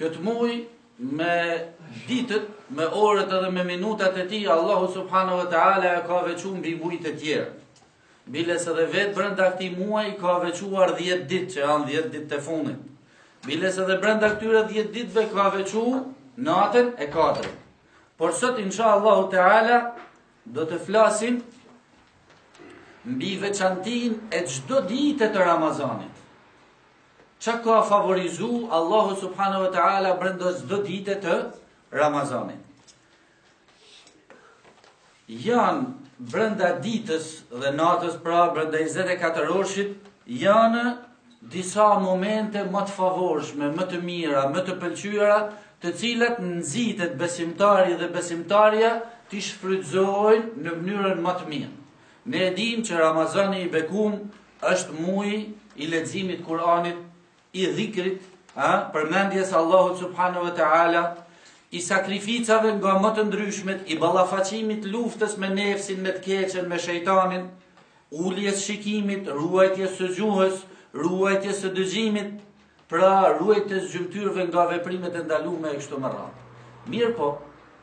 Këtë muj me ditët, me orët edhe me minutat e tij, Allahu Subhanehu ve Teala e ka veçu mbi mujtë e tjerë. Biles edhe vetë brenda këtij muaj ka veçuar 10 ditë, që janë 10 ditët e fundit. Biles edhe brenda këtyre 10 ditëve ka veçu natën e Kadrit. Por sot, insha Allahu Teala, do të flasim mbi veçantinë e çdo dite të Ramazanit. Çka ka favorizu Allahu subhanahu wa taala brenda çdo dite të Ramazanit? Janë brenda ditës dhe natës, pra brenda 24 orëshit, janë disa momente më të favorshme, më të mira, më të pëlqyera, të cilat nxitet besimtari dhe besimtarja t'i shfrytëzojnë në mënyrën më të mirë. Ne e dimë që Ramazani i bekum është muji i leximit Kur'anit, i dhikrit, ha, përmendjes Allahut subhanahu wa taala, i sakrificave nga më të ndryshmet, i ballafaqimit luftës me nefsin, me të keqen, me shejtanin, uljes shikimit, ruajtjes së gjuhës, ruajtjes së dëgjimit, Pra, ruajtjes gjymtyrëve nga veprimet e ndalume e kështu me radhë. Mirëpo,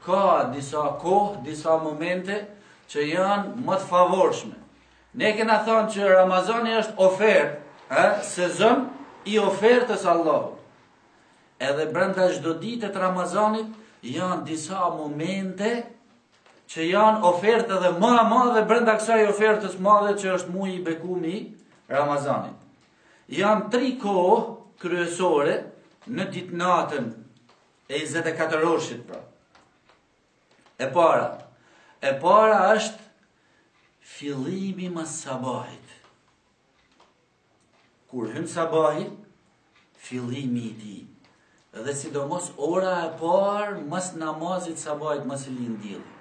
ka disa kohë, disa momente që janë ma të favorshme. Ne kena thanë që Ramazani është ofertë, ë, sezon i ofertës Allahut. Edhe brenda çdo dite të Ramazanit janë disa momente që janë ofertë edhe ma e madhe brenda kësaj ofertës madhe që është muji i bekum i Ramazanit. Janë tri kohë kryesore në ditë-natën e 24 orëshit pra. E para, e para është fillimi mas sabahit. Kur hyn sabahi, fillimi i tij. Dhe sidomos ora e parë mas namazit sabahit masi lind dilli.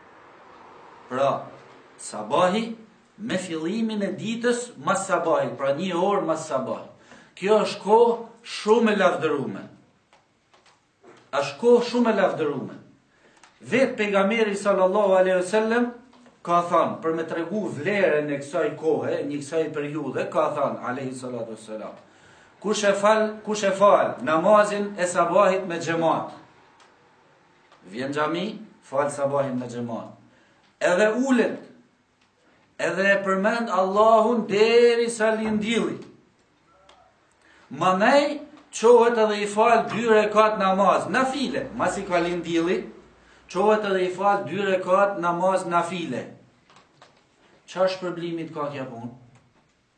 Pra, sabahi me fillimin e ditës mas sabahit, pra një orë mas sabahit. Kjo është kohë shumë e lavdërume. Është kohë shumë e lavdërume. Vetë pejgamberi sallallahu alaihi wasallam ka thanë për me tregu vlerën e kësaj kohe, i kësaj periudhe, ka thanë alaihi salatu wassalam. Kush e fal, kush e fal namazin e sabahit me xhamat. Vjen n'xhami, fal sabahin me xhamat. Edhe ulet Edhe e përmend Allahun derisa lind dilli. Manej, çohet edhe i fal dy rekat namaz nafile, masi ka lind dilli, çohet edhe i fal dy rekat namaz nafile. Ça shpërblimi ka kjo punë?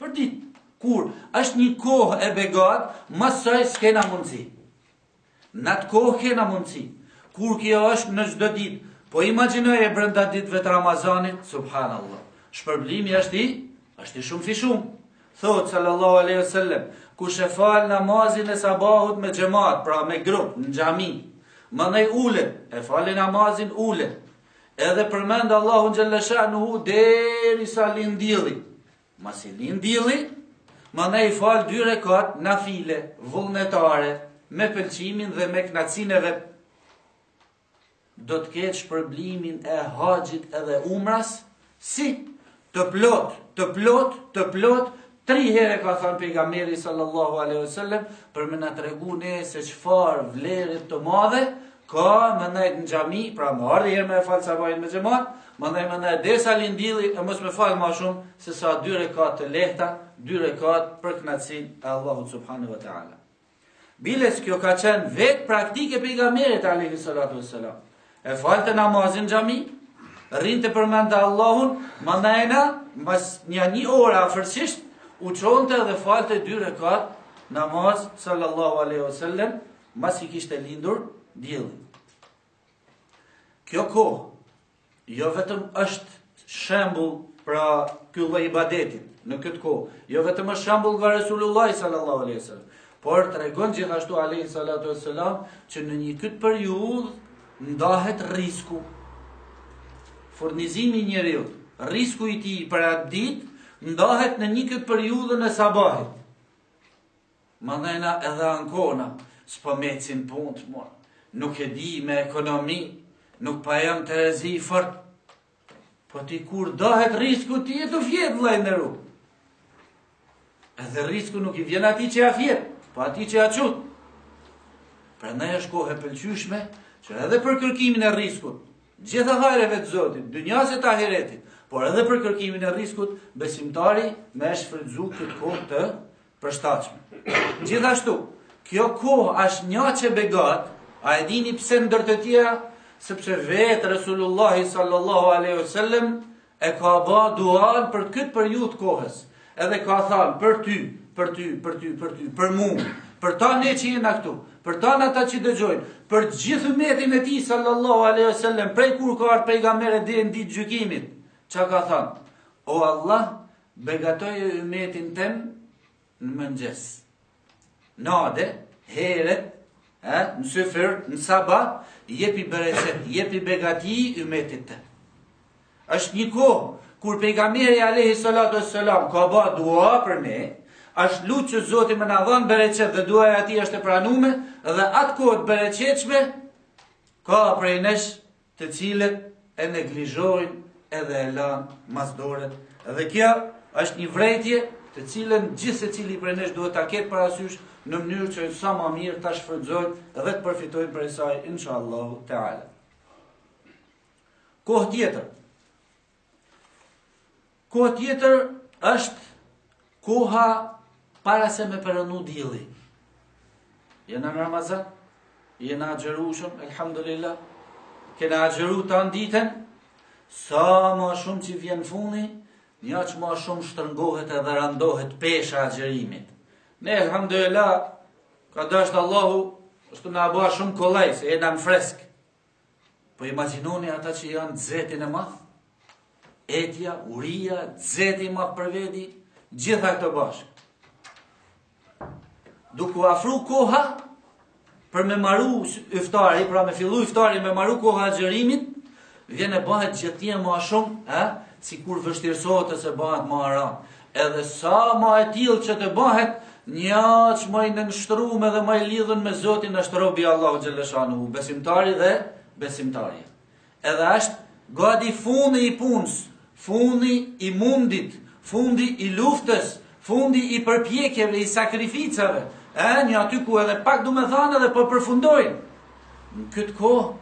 Për ditë, kur është një kohë e begatë, ma saj s'kena mundësi. Në atë kohë kena mundësi. Kur kjo është në çdo ditë, po imagjinoje brenda ditëve të Ramazanit, subhanallah. Shpërblimi është i, është i shumëfishum. Thotë sallallahu alaihi wasallam, kush e fal namazin e sabahut me xhemat, pra me grup në xhami, manej ulet, e fal namazin ulet. Edhe përmend Allahun xhel-le shanuhu derisa lind dilli. Masi lind dilli, manej fal dy rekat nafile, vullnetare, me pëlqimin dhe me knaqsinë e vet. Do të ketë shpërblimin e haxhit edhe umras, Si? Të plotë, të plotë, të plotë, tri herë ka thënë pejgamberi sallallahu alaihi wasallam për me na tregu ne se çfarë vlerë të madhe ka me ndejt në xhami, pra me ardh herët me fal sabahin me xhamat, me ndejt me ndejt derisa lind dilli e mos me fal ma shumë sesa dy rekat të lehta, dy rekat për kënaqësinë e Allahut subhanahu wa taala. Biles kjo ka qenë vetë praktikë e pejgamberit alaihi salatu wassalam. E falte namazin n'xhami, rrinte përmendte Allahun, manejna, mas nja një ore afërsisht, u çonte dhe falte dy rekatë namaz, sallallahu aleyhi wa sallam, masi kishte lindur dielli. Kjo kohë, Jo vetëm është shembull pra ky lloj ibadeti në këtë kohë, jo vetëm është shembull nga Resulullah sallallahu alaihi wasallam, por tregon gjithashtu alaihi salatu wassalam që në njikët periudhë ndahet rizku. Furnizimi i njeriut, rizku i tij për atë ditë ndahet në njikët periudhën e sabahit. Manejna edhe ankohna s'po m'ecin punt mor nuk e di me ekonomi nuk po jam n'terezi fort po ti kur dahet rizku ti je tu fjet vlla i nderum edhe rizku nuk i vjen atij që a fjet po atij që a çut pra një kohë e pëlqyshme që edhe për kërkimin e rizkut gjitha hajreve të Zotit dynjas e të ahiretit por edhe për kërkimin e rizkut besimtari me e shfrydzu këtë kohë të përshtatshme. Gjithashtu, kjo kohë është njaq e begatë, a e dini pse ndër të tjera, sepse vetë Resulullahi sallallahu alaihi wasallam e ka ba duan për këtë periudhë t'kohës. Edhe ka than për ty, për ty, për ty, për ty, për mu, për tan ne që jena këtu, për tan ata që dëgjojnë, për gjithë umetin e tij sallallahu alaihi wasallam, prej kur ka ardhur pejgamberi deri në ditë t'gjykimit, çka ka than? O Allah, Begatoje ymmetin tem në mëngjes. Nade, heret, në syfyr, në saba, jepi bereqet, jepi begati ymmetit tem. Është një kohë, kur pejgamberi alejhi salatu ve selam ka ba dua për ne, është lutë që Zoti me na dhanë bereqet dhe duaja e tij është e pranume, dhe atë kohë të bereqetshme, ka prej nesh të cilët e neglizhojnë edhe e lanë mas dore dhe kjo është një vërejtje të cilën gjithsecili prej nesh duhet ta ketë parasysh në mënyrë që sa ma mirë ta shfrytëzojnë dhe të përfitojnë prej saj inshallah ta'ala. Kohë tjetër, Kohë tjetër është koha para se me perëndu dilli. Jena në Ramazan, jena agjërushëm, elhamdulillah, kena agjëru tanë ditën, sa ma shumë që vjen funi, njaq ma shumë shtërngohet edhe randohet pesha e agjërimit. Ne, elhamdulillah, ka dashtë Allahu, na e ka ba shumë kollaj, se jena në freskë. Po imagjinoni ata që janë në zhegun e madh, etja, uria, zhegu i madh për vedi, gjitha këto bashkë. Duke u afru koha për me maru iftari, pra me fillu iftari me maru koha e agjërimit, vjen e bahet gjithnji e ma shumë, eh? sikur vështirësohet se bahet ma e randë. Edhe sa ma e tillë që të bahet, njaq ma i nënshtrum edhe ma i lidhun me Zotin është robi i Allahut xhelle shanuhu, besimtari dhe besimtarja. Edhe është gadi fundi i punës, fundi i mundit, fundi i luftës, fundi i përpjekjeve, i sakrificave, e njaty ku edhe pak domethanë edhe po përfundojnë. Në këtë kohë,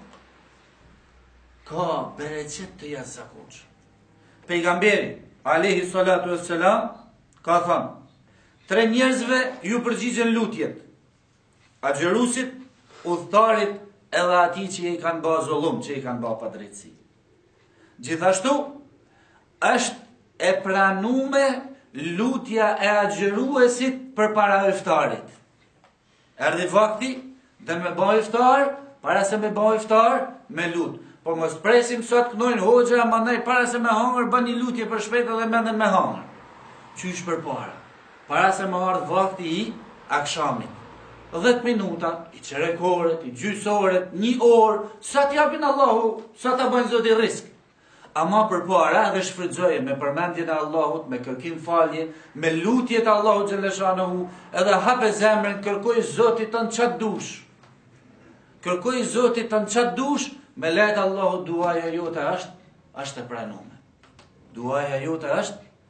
ka bereqet të jashtëzakonshëm. Pejgamberi, alejhi salatu ve selam, ka thanë, tre njerëzve ju përgjigjen lutjet, agjërusit, udhëtarit edhe atij që i kanë ba zullum, që i kanë ba padrejtësi. Gjithashtu, është e pranume lutja e agjëruesit përpara iftarit. Erdhi vakti dhe me ba iftar, para se me ba iftar, m'u lut. Po mos presim sa të knojë hoxha, mandaj para se me hangër, ban një lutje për shpejt dhe mendën me hangër. Qysh përpara. Para se me ardhë vakti i akshamit. 10 minuta, ni çerek ore, ni gjysë ore, një orë, sa t'jep Allahu, sa ta ban Zoti rrisk. Ama përpara edhe shfrytëzoje me përmendjen e Allahut, me kërkim falje, me lutje te Allahu xhelle shanuhu, edhe hape zemrën, kërkoji Zotit tan çka të dush. Kërkoji Zotit tan çka të dush, me leje të Allahut duaja jote është, është e pranume. Duaja jote është,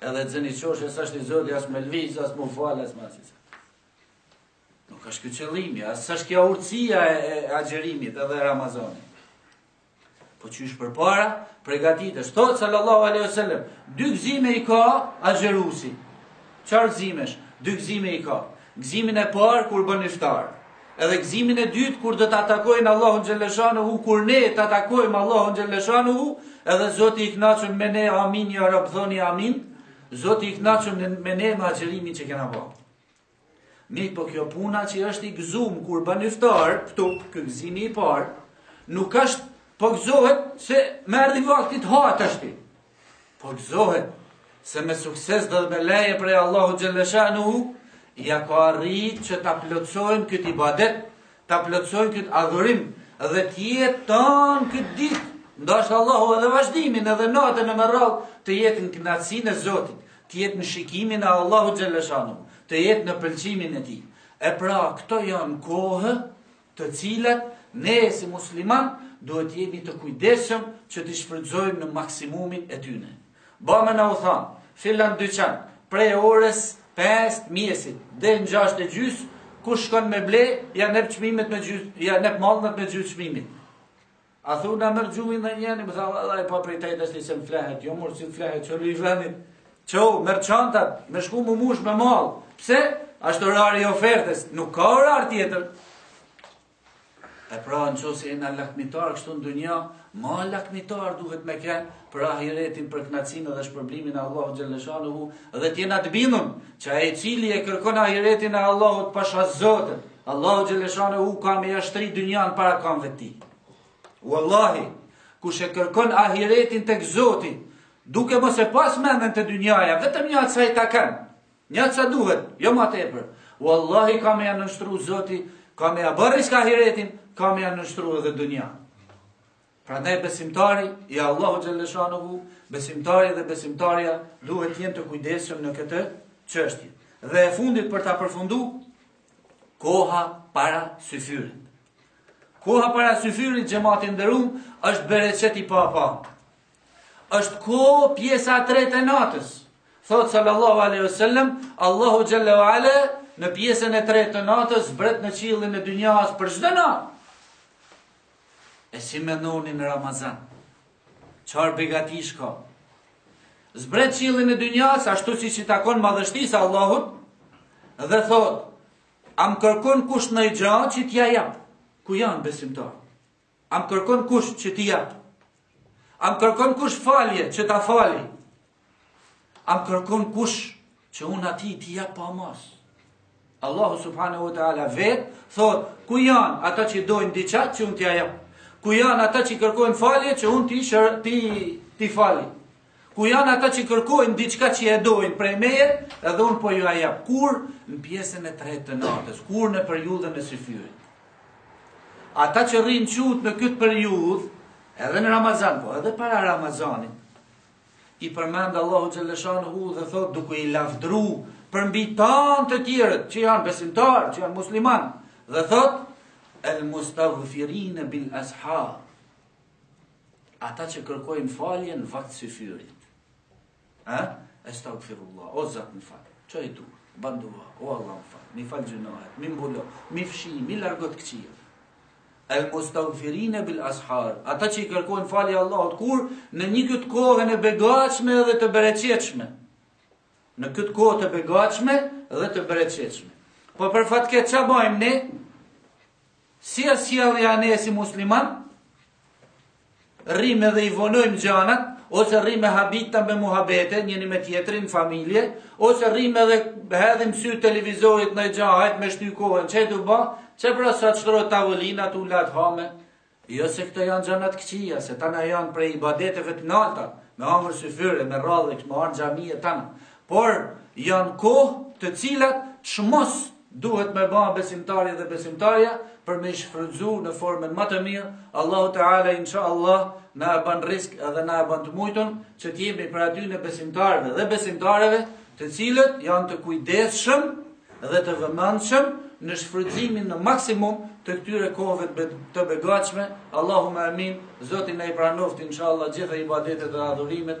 Edhe zen ni qoshe sa s'është i zoti as me lviz, as m'u fal, as me asi. Nuk është ky qëllimi, as s'është kjo urtësia e, e agjerimit edhe Ramazanit. Po qysh përpara, pregatitesh. Thotë sallallahu aleyhi sallam, dy gzime i ka agjerusi. Çar gzimesh? Dy gzime i ka. Gzimin e parë kur bën iftar. Edhe gëzimin e dytë kur do ta takojë Allahun xhelleshanuhu kur ne ta takojmë Allahun xhelleshanuhu edhe Zoti i knaqun me ne amin ja Rab thoni amin Zoti i knaqun me ne me agjerimin që kena ba. Mirëpo kjo puna që është i gëzum kur bën iftar, këtu ky gëzimi i parë, nuk është po gëzohet se më erdhi vakti të ha tashti. Po gëzohet se me sukses do me thënë me leje prej Allahut xhelleshanuhu, ia ka arrit që ta plotësojë këtë ibadet, ta plotësojë këtë adhurim, dhe të jetë tanë këtë ditë, n'dashtë Allahu edhe vazhdimin edhe natën e me radhë, të jetë në knaqësinë e Zotit, të jetë në shikimin e Allahut xhelleshanuhu, të jetë në pëlqimin e tij. E pra, këto janë kohë, të cilat ne si musliman duhet të jemi të kujdesshëm që t'i shfrytëzojmë në maksimumin e tyne. Ba me na u thanë, filan dyqan, prej orës 5 të mjesit, deri në gjasht e gjys, kush shkon me ble, ja nep çmimet me gjys, ja nep mallnat me gjys çmimit. A thu na merr gjumi ndonjenin, me thanë vallahi po prej te tashti se më flehet, jo mor si të flehet, çu prej vendit, çu merr çantat, me shku me mush me mall, pse? Asht orari i ofertës, nuk ka orar tjetër. E pra në qoftë se jena lakmitar, kështu në dynja, ma lakmitar duhet me kenë, për ahiretin, për kënaqësinë dhe shpërblimin e Allahut xhelleshanuhu dhe të jena të bindun që ai i cili e kërkon ahiretin e Allahut, pasha Zotin, Allahu xhelleshanuhu ka me ja shtri dynjanë para kamve të tij. Wallahi, kush e kërkon ahiretin tek Zoti, duke mos e pas mendën te dynjaja, vetëm nijeti sa të kenë. Një sa duhet, jo ma tepër. Wallahi ka me ja nënshtru Zoti, ka me ja ba rrisk ahiretin, ka me ja nënshtru edhe dynjanë. Prandaj besimtari i Allahut xhelleshanuhu, besimtari dhe besimtarja duhet të jenë të kujdesshëm në këtë çështje. Dhe e fundit për ta përfundu, koha para syfyrit. Koha para syfyrit xhemat i nderum është bereqet i papam. është kohë pjesa e tretë e natës. Thotë sallallahu aleyhi sallam, Allahu xhelle ve ala, në pjesën e tretë të natës, zbret në qiellin e dynjas për çdo natë. E si mendoni në Ramazan? Çar begatish ka? Zbret n'qiellin e dynjas, ashtu siç i takon madhështisë s'Allahut, dhe thot, a m'kërkon kush ndoj gja që t'ja jap, ku janë besimtarët? A m' kërkon kush që t'i jap? A m' kërkon kush falje që t'a fali? A m'kërkon kush që unë atij t'i jap pa masë. Allahu subhanahu wa taala vet thot, ku janë ata që dojnë diçka që unë t'ia jap? Ku janë ata që kërkojnë falje që unë t'i shër ti ti fali? Ku janë ata që kërkojnë diçka që e dojnë prej meje, edhe unë po jua jap. Kur në pjesën e tretë të natës, kur në periudhën e syfyrit. Ata që rrinë çut në këtë periudhë, edhe në Ramazan, po edhe para Ramazanit, I përmend Allahu xhele shanuhu dhe thot duke i lavdru përmbi tanë të tjerët që janë besimtarë, që janë musliman. Dhe thot, el mustaghfirin bil ashar. Ata që kërkojnë faljen vakt syfyrit. Ha? Estagfirullah, o Zot më fal. Ço e duk ban dua, o Allah më fal. M'i fal gjynahet, m'i mbulo, m'i fshi, m'i largo t'këqijat. El Mustaghfirine bil Ashar, ata që i kërkojnë falje Allahut kur në një këtë kohën e begatshme dhe të bereqetshme. Në këtë kohë të begatshme dhe të bereqetshme. Po për fat keq ça bajmë ne, si është sjellja ne si musliman, Rrimë dhe i vonojmë gjanat, ose rrimë e habitna me muhabete, njëri me tjetrin, familje, ose rrimë dhe hedhim sy televizorit naj gja, hajt me shty kohën, qe tu ba, që pra sa të shtrohet tavolina, të ulat hame, jo se këto janë gjana të këqija, se tana janë prej ibadeteve të nalta, me hangër syfyr e, me radhë, me ardh në xhami e tana, Por janë kohë të cilat çmos duhet me ba besimtari dhe besimtarja për me i shfrytzu në formën ma të mirë, Allahu Teala insha Allah na e ban risk dhe na e ban të mujtun që të jemi prej atyne besimtarëve dhe besimtareve, të cilët janë të kujdesshëm dhe të vëmendshëm në shfrytëzimin në maksimum të këtyre kohëve të begatshme. Allahumma amin. Zoti na i pranoftë inshallah gjitha ibadetet dhe adhurimet.